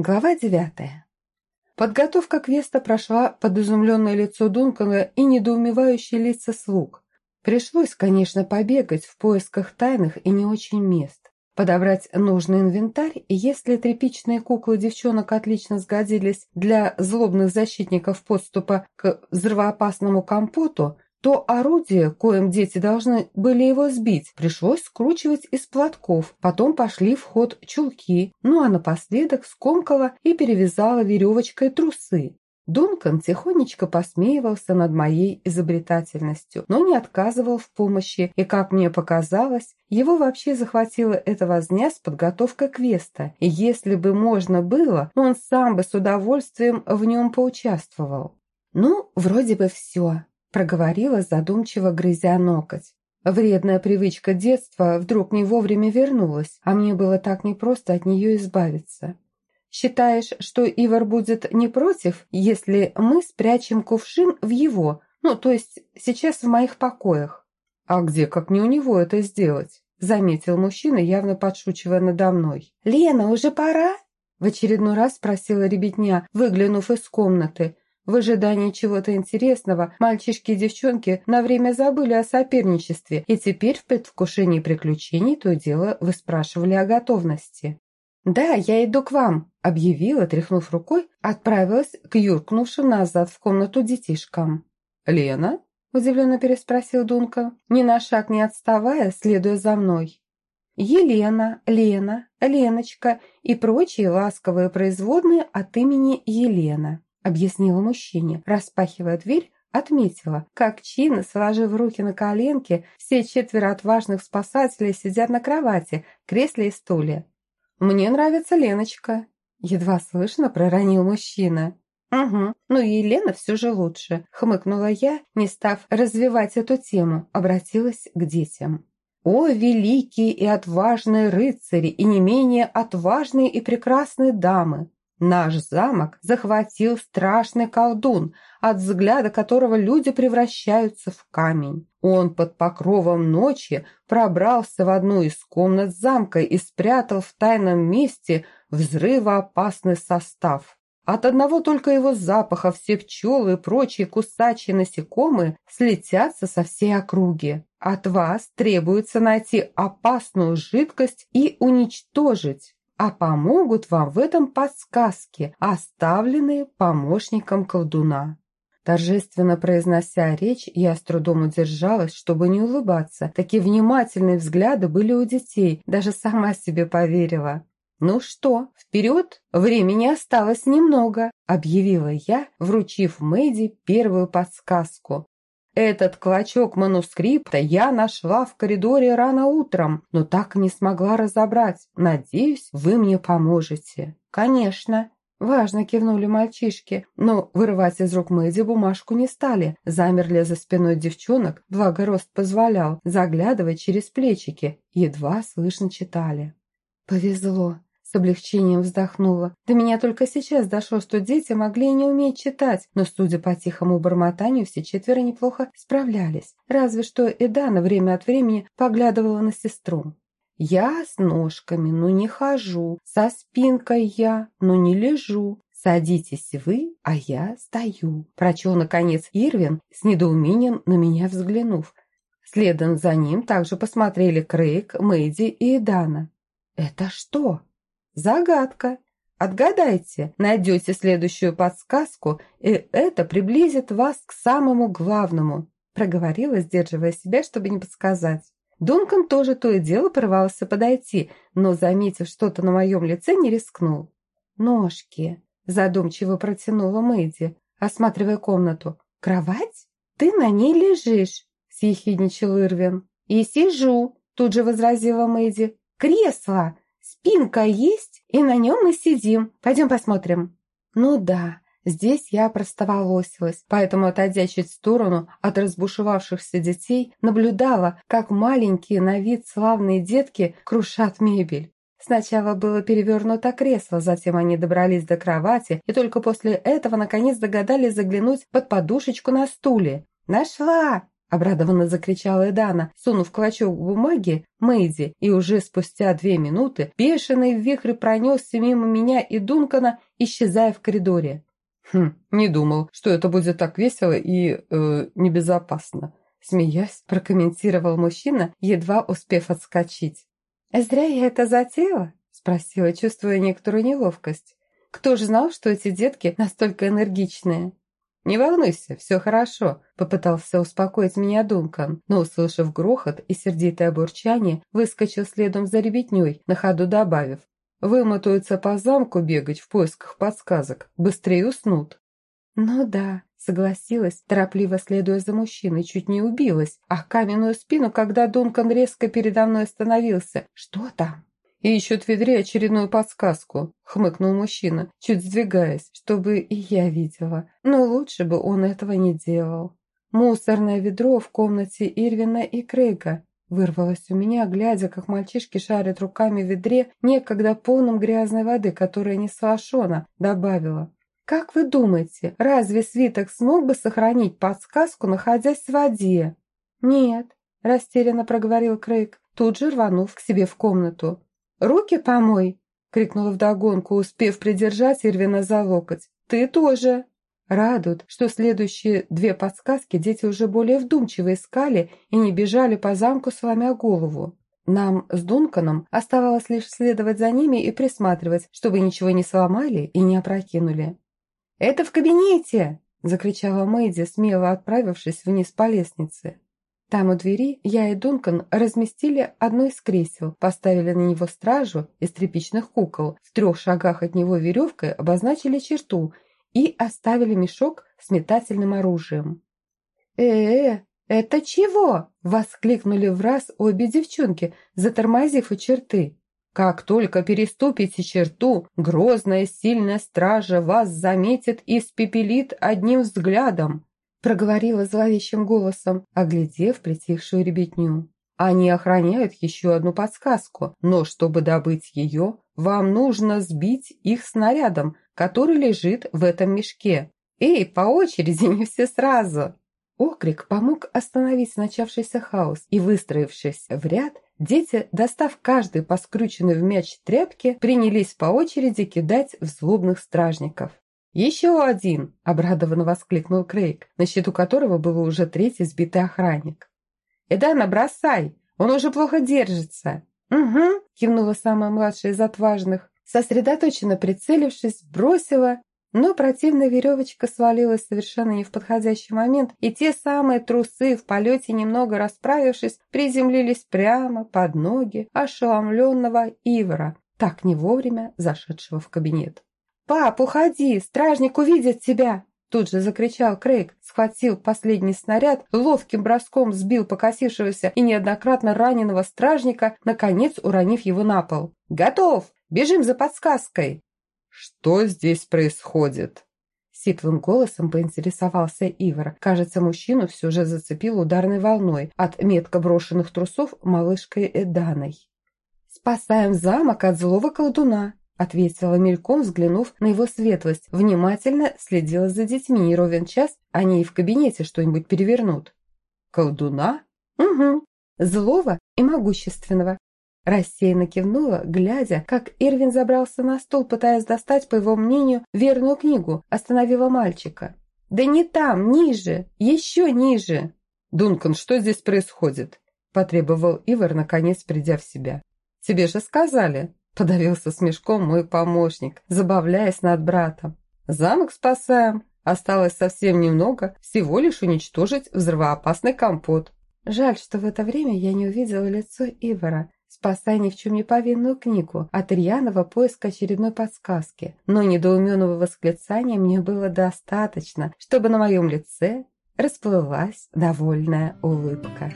Глава девятая. Подготовка квеста прошла под изумленное лицо Дункана и недоумевающие лица слуг. Пришлось, конечно, побегать в поисках тайных и не очень мест, подобрать нужный инвентарь, и если тряпичные куклы девчонок отлично сгодились для злобных защитников подступа к взрывоопасному компоту, то орудие, коим дети должны были его сбить, пришлось скручивать из платков, потом пошли в ход чулки, ну а напоследок скомкала и перевязала веревочкой трусы. Дункан тихонечко посмеивался над моей изобретательностью, но не отказывал в помощи, и, как мне показалось, его вообще захватила эта возня с подготовкой квеста, и если бы можно было, он сам бы с удовольствием в нем поучаствовал. Ну, вроде бы все проговорила задумчиво, грызя ноготь. Вредная привычка детства вдруг не вовремя вернулась, а мне было так непросто от нее избавиться. «Считаешь, что Ивар будет не против, если мы спрячем кувшин в его, ну, то есть сейчас в моих покоях?» «А где, как не у него это сделать?» заметил мужчина, явно подшучивая надо мной. «Лена, уже пора?» В очередной раз спросила ребятня, выглянув из комнаты. В ожидании чего-то интересного мальчишки и девчонки на время забыли о соперничестве и теперь в предвкушении приключений то дело выспрашивали о готовности. «Да, я иду к вам», – объявила, тряхнув рукой, отправилась к юркнувшим назад в комнату детишкам. «Лена?» – удивленно переспросил Дунка, ни на шаг не отставая, следуя за мной. Елена, Лена, Леночка и прочие ласковые производные от имени Елена объяснила мужчине, распахивая дверь, отметила, как чинно, сложив руки на коленке, все четверо отважных спасателей сидят на кровати, кресле и стуле. «Мне нравится Леночка», — едва слышно проронил мужчина. «Угу, ну и Елена все же лучше», — хмыкнула я, не став развивать эту тему, обратилась к детям. «О, великие и отважные рыцари, и не менее отважные и прекрасные дамы! Наш замок захватил страшный колдун, от взгляда которого люди превращаются в камень. Он под покровом ночи пробрался в одну из комнат замка и спрятал в тайном месте взрывоопасный состав. От одного только его запаха все пчелы и прочие кусачие насекомые слетятся со всей округи. От вас требуется найти опасную жидкость и уничтожить а помогут вам в этом подсказки, оставленные помощником колдуна. Торжественно произнося речь, я с трудом удержалась, чтобы не улыбаться. Такие внимательные взгляды были у детей, даже сама себе поверила. «Ну что, вперед? Времени осталось немного», – объявила я, вручив Мэйди первую подсказку. Этот клочок манускрипта я нашла в коридоре рано утром, но так и не смогла разобрать. Надеюсь, вы мне поможете. Конечно. Важно кивнули мальчишки, но вырывать из рук Мэдди бумажку не стали. Замерли за спиной девчонок, благо рост позволял, заглядывая через плечики. Едва слышно читали. «Повезло», с облегчением вздохнула. До меня только сейчас дошло, что дети могли и не уметь читать, но, судя по тихому бормотанию, все четверо неплохо справлялись. Разве что Эдана время от времени поглядывала на сестру. «Я с ножками, но не хожу, со спинкой я, но не лежу, «Садитесь вы, а я стою», – прочел, наконец, Ирвин, с недоумением на меня взглянув. Следом за ним также посмотрели Крейг, Мэйди и Эдана. «Это что?» Загадка. Отгадайте, найдете следующую подсказку, и это приблизит вас к самому главному, проговорила, сдерживая себя, чтобы не подсказать. Дункан тоже то и дело порывался подойти, но, заметив что-то на моем лице, не рискнул. «Ножки», – задумчиво протянула Мэйди, осматривая комнату. «Кровать? Ты на ней лежишь», – съехидничал Ирвин. «И сижу», – тут же возразила Мэйди. «Кресло! Спинка есть, и на нем мы сидим. Пойдем посмотрим». «Ну да, здесь я простоволосилась, поэтому, отойдя чуть в сторону от разбушевавшихся детей, наблюдала, как маленькие на вид славные детки крушат мебель. Сначала было перевернуто кресло, затем они добрались до кровати и только после этого наконец догадались заглянуть под подушечку на стуле. «Нашла!» Обрадованно закричала Эдана, сунув клочок бумаги Мэйди, и уже спустя две минуты бешеный вихрь пронесся мимо меня и Дункана, исчезая в коридоре. «Хм, не думал, что это будет так весело и... Э, небезопасно», смеясь, прокомментировал мужчина, едва успев отскочить. «Зря я это затеяла?» спросила, чувствуя некоторую неловкость. «Кто же знал, что эти детки настолько энергичные?» «Не волнуйся, все хорошо», – попытался успокоить меня Дункан, но, услышав грохот и сердитое бурчание, выскочил следом за ребятней, на ходу добавив. «Вымотаются по замку бегать в поисках подсказок, быстрее уснут». «Ну да», – согласилась, торопливо следуя за мужчиной, чуть не убилась, а каменную спину, когда Дункан резко передо мной остановился. «Что там?» «И ищут в ведре очередную подсказку», — хмыкнул мужчина, чуть сдвигаясь, чтобы и я видела. Но лучше бы он этого не делал. «Мусорное ведро в комнате Ирвина и Крейга», Вырвалось у меня, глядя, как мальчишки шарят руками в ведре, некогда полном грязной воды, которая не Шона, добавила. «Как вы думаете, разве свиток смог бы сохранить подсказку, находясь в воде?» «Нет», – растерянно проговорил Крейг, тут же рванув к себе в комнату. «Руки помой!» — крикнула вдогонку, успев придержать Ирвина за локоть. «Ты тоже!» Радует, что следующие две подсказки дети уже более вдумчиво искали и не бежали по замку, сломя голову. Нам с Дунканом оставалось лишь следовать за ними и присматривать, чтобы ничего не сломали и не опрокинули. «Это в кабинете!» – закричала Мэйди, смело отправившись вниз по лестнице. Там у двери я и Дункан разместили одно из кресел, поставили на него стражу из тряпичных кукол, в трех шагах от него веревкой обозначили черту и оставили мешок с метательным оружием. «Э-э, это чего?» – воскликнули в раз обе девчонки, затормозив у черты. «Как только переступите черту, грозная сильная стража вас заметит и спепелит одним взглядом», проговорила зловещим голосом, оглядев притихшую ребятню. Они охраняют еще одну подсказку, но чтобы добыть ее, вам нужно сбить их снарядом, который лежит в этом мешке. Эй, по очереди, не все сразу!» Окрик помог остановить начавшийся хаос, и, выстроившись в ряд, дети, достав каждый по скрученной в мяч тряпке, принялись по очереди кидать в злобных стражников. «Еще один!» – обрадованно воскликнул Крейг, на счету которого был уже третий сбитый охранник. «Эдана, бросай! Он уже плохо держится!» «Угу!» – кивнула самая младшая из отважных. Сосредоточенно прицелившись, бросила, но противная веревочка свалилась совершенно не в подходящий момент, и те самые трусы, в полете немного расправившись, приземлились прямо под ноги ошеломленного Ивара, так не вовремя зашедшего в кабинет. «Пап, уходи! Стражник увидит тебя!» Тут же закричал Крейг, схватил последний снаряд, ловким броском сбил покосившегося и неоднократно раненого стражника, наконец уронив его на пол. «Готов! Бежим за подсказкой!» «Что здесь происходит?» Сиплым голосом поинтересовался Ивар. Кажется, мужчину все же зацепил ударной волной от метко брошенных трусов малышкой Эданой. «Спасаем замок от злого колдуна», ответила мельком, взглянув на его светлость. Внимательно следила за детьми, не ровен час, они и в кабинете что-нибудь перевернут. «Колдуна?» «Угу. Злого и могущественного». Рассеянно кивнула, глядя, как Ирвин забрался на стол, пытаясь достать, по его мнению, верную книгу, остановила мальчика. «Да не там, ниже, еще ниже!» «Дункан, что здесь происходит?» – потребовал Ивар, наконец придя в себя. «Тебе же сказали!» Подавился смешком мой помощник, забавляясь над братом. «Замок спасаем. Осталось совсем немного, всего лишь уничтожить взрывоопасный компот». Жаль, что в это время я не увидела лицо Ивара, спасая ни в чем не повинную книгу от рьяного поиска очередной подсказки. Но недоуменного восклицания мне было достаточно, чтобы на моем лице расплылась довольная улыбка.